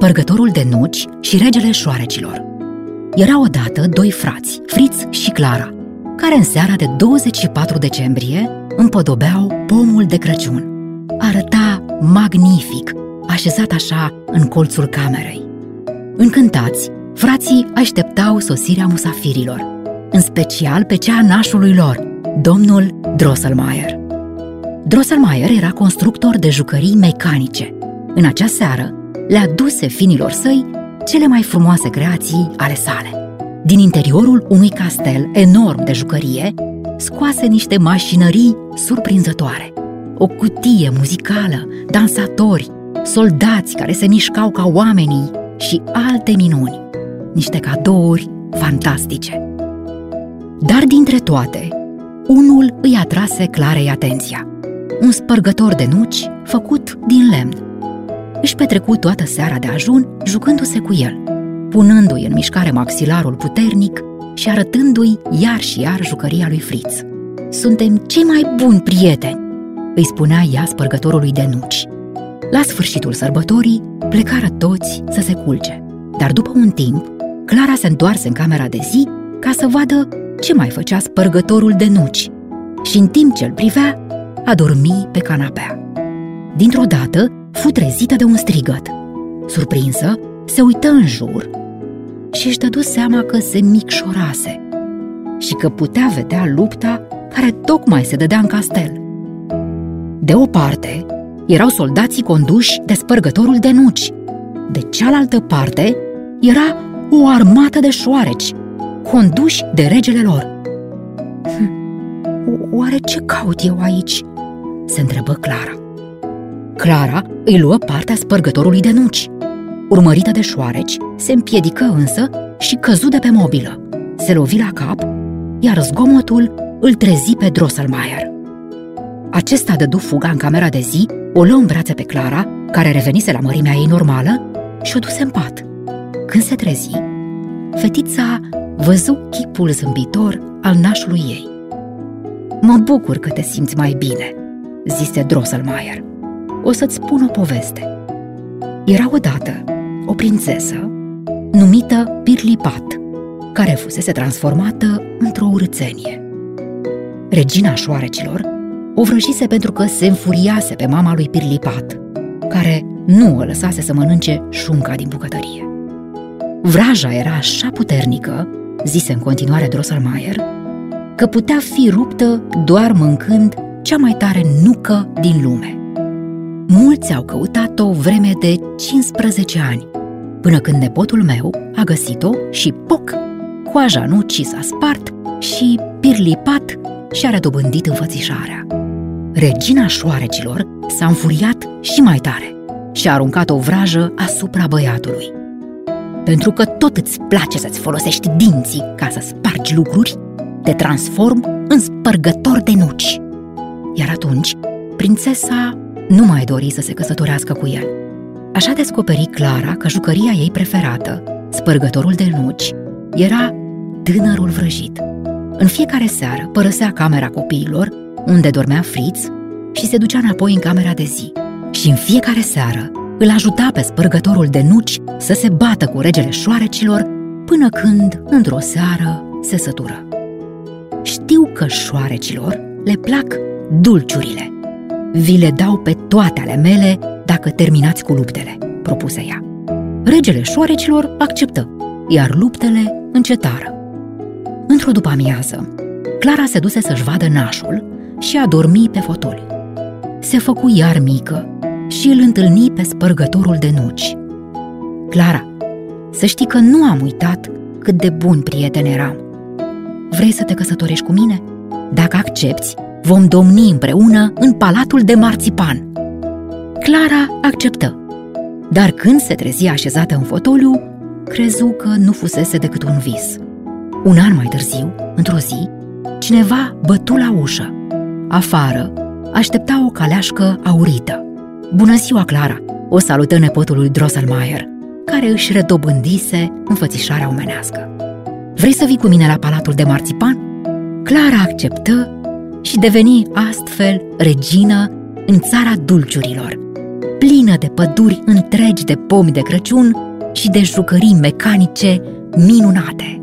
spărgătorul de nuci și regele șoarecilor. Era odată doi frați, Fritz și Clara, care în seara de 24 decembrie împodobeau pomul de Crăciun. Arăta magnific, așezat așa în colțul camerei. Încântați, frații așteptau sosirea musafirilor, în special pe cea nașului lor, domnul Drosselmeier. Drosselmeier era constructor de jucării mecanice. În acea seară, le aduse finilor săi cele mai frumoase creații ale sale. Din interiorul unui castel enorm de jucărie, scoase niște mașinării surprinzătoare. O cutie muzicală, dansatori, soldați care se mișcau ca oamenii și alte minuni. Niște cadouri fantastice. Dar dintre toate, unul îi atrase Clarei atenția. Un spărgător de nuci făcut din lemn își petrecu toată seara de ajun jucându-se cu el, punându-i în mișcare maxilarul puternic și arătându-i iar și iar jucăria lui Fritz. Suntem cei mai buni prieteni, îi spunea ea spărgătorului de nuci. La sfârșitul sărbătorii, plecară toți să se culce, dar după un timp, Clara se întoarse în camera de zi ca să vadă ce mai făcea spărgătorul de nuci și în timp ce îl privea, a dormi pe canapea. Dintr-o dată, fu trezită de un strigăt. Surprinsă, se uită în jur și își dădu seama că se micșorase și că putea vedea lupta care tocmai se dădea în castel. De o parte, erau soldații conduși de spărgătorul de nuci. De cealaltă parte, era o armată de șoareci, conduși de regele lor. Hm, oare ce caut eu aici? se întrebă Clara. Clara îi luă partea spărgătorului de nuci. Urmărită de șoareci, se împiedică însă și căzu de pe mobilă. Se lovi la cap, iar zgomotul îl trezi pe Drosselmeier. Acesta dădu fuga în camera de zi, o luă în brațe pe Clara, care revenise la mărimea ei normală, și o duse în pat. Când se trezi, fetița văzu chipul zâmbitor al nașului ei. Mă bucur că te simți mai bine, zise Drosselmeier o să-ți spun o poveste. Era odată o prințesă numită Pirlipat, care fusese transformată într-o urățenie. Regina șoarecilor o vrăjise pentru că se înfuriase pe mama lui Pirlipat, care nu o lăsase să mănânce șunca din bucătărie. Vraja era așa puternică, zise în continuare Drosselmeier, că putea fi ruptă doar mâncând cea mai tare nucă din lume. Mulți au căutat-o vreme de 15 ani, până când nepotul meu a găsit-o și poc, coaja nucii s-a spart și pirlipat și-a redobândit înfățișarea. Regina șoarecilor s-a înfuriat și mai tare și a aruncat o vrajă asupra băiatului. Pentru că tot îți place să-ți folosești dinții ca să spargi lucruri, te transform în spărgător de nuci. Iar atunci, prințesa nu mai dori să se căsătorească cu el. Așa descoperi Clara că jucăria ei preferată, spărgătorul de nuci, era tânărul vrăjit. În fiecare seară părăsea camera copiilor, unde dormea Fritz, și se ducea înapoi în camera de zi. Și în fiecare seară îl ajuta pe spărgătorul de nuci să se bată cu regele șoarecilor, până când, într-o seară, se sătură. Știu că șoarecilor le plac dulciurile vi le dau pe toate ale mele dacă terminați cu luptele, propuse ea. Regele șoarecilor acceptă, iar luptele încetară. Într-o după amiază, Clara se duse să-și vadă nașul și a dormi pe fotoliu. Se făcu iar mică și îl întâlni pe spărgătorul de nuci. Clara, să știi că nu am uitat cât de bun prieten eram. Vrei să te căsătorești cu mine? Dacă accepti, Vom domni împreună în palatul de marțipan. Clara acceptă, dar când se trezi așezată în fotoliu, crezu că nu fusese decât un vis. Un an mai târziu, într-o zi, cineva bătu la ușă. Afară aștepta o caleașcă aurită. Bună ziua, Clara!" o salută nepotul lui Drosselmeier, care își redobândise înfățișarea omenească. Vrei să vii cu mine la palatul de marțipan?" Clara acceptă și deveni astfel regină în țara dulciurilor. plină de păduri întregi de pomi de Crăciun și de jucării mecanice minunate.